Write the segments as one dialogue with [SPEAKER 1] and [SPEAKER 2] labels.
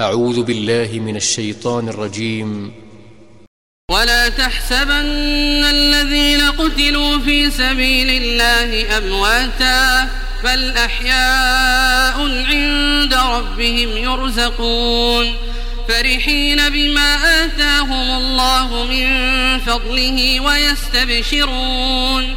[SPEAKER 1] أعوذ بالله من الشيطان الرجيم.
[SPEAKER 2] ولا تحسبن الذين قتلوا في سبيل الله أمواتا بل أحياء عند ربهم يرزقون. فرحين بما آتاهم الله من فضله ويستبشرون.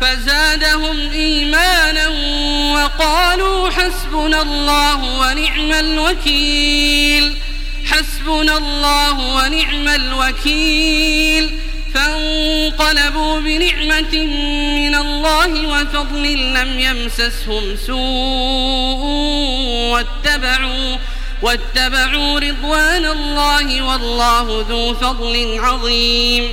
[SPEAKER 2] فزادهم إيمانا وقالوا حسبنا الله ونعم الوكيل حسبنا الله ونعم الوكيل. فانقلبوا بنعمة من الله وفضل لم يمسسهم سوء واتبعوا واتبعوا رضوان الله والله ذو فضل عظيم.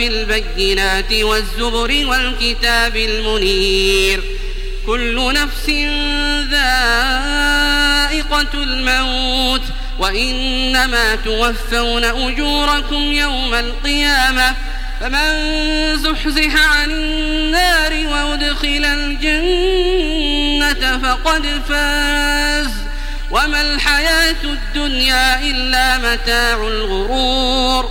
[SPEAKER 2] بالبينات والزبر والكتاب المنير كل نفس ذات الموت وإنما توفون أجوركم يوم القيامة فمن زحزح عن النار وأدخل الجنة فقد فاز وما الحياة الدنيا إلا متاع الغرور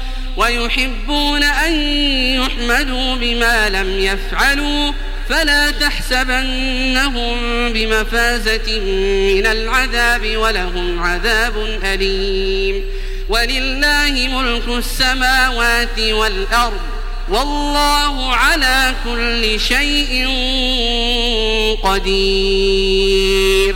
[SPEAKER 2] ويحبون أن يحمدوا بما لم يفعلوا فلا تحسبنهم بمفازة من العذاب ولهم عذاب أليم. ولله ملك السماوات والأرض والله على كل شيء قدير.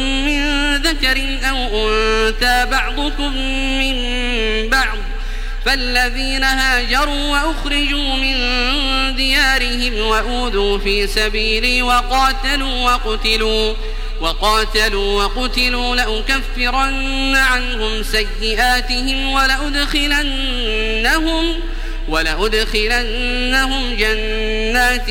[SPEAKER 2] ذكر أو أنثى بعضكم من بعض فالذين هاجروا وأخرجوا من ديارهم وأوذوا في سبيلي وقاتلوا وقتلوا وقاتلوا وقتلوا لأكفرن عنهم سيئاتهم ولأدخلنهم ولأدخلنهم جنات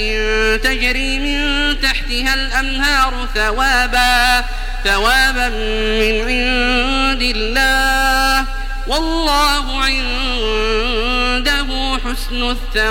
[SPEAKER 2] تجري من تحتها الأنهار ثوابا ثوابا من عند الله والله عنده حسن الثواب.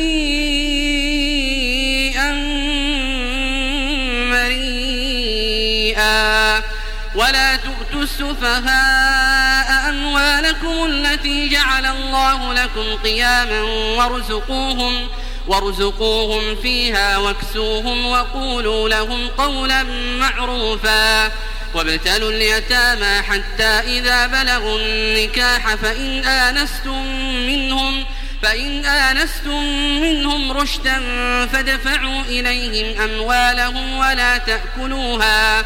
[SPEAKER 2] السفهاء أموالكم التي جعل الله لكم قياما وارزقوهم وارزقوهم فيها واكسوهم وقولوا لهم قولا معروفا وابتلوا اليتامى حتى إذا بلغوا النكاح فإن آنستم منهم فإن آنستم منهم رشدا فادفعوا إليهم أموالهم ولا تأكلوها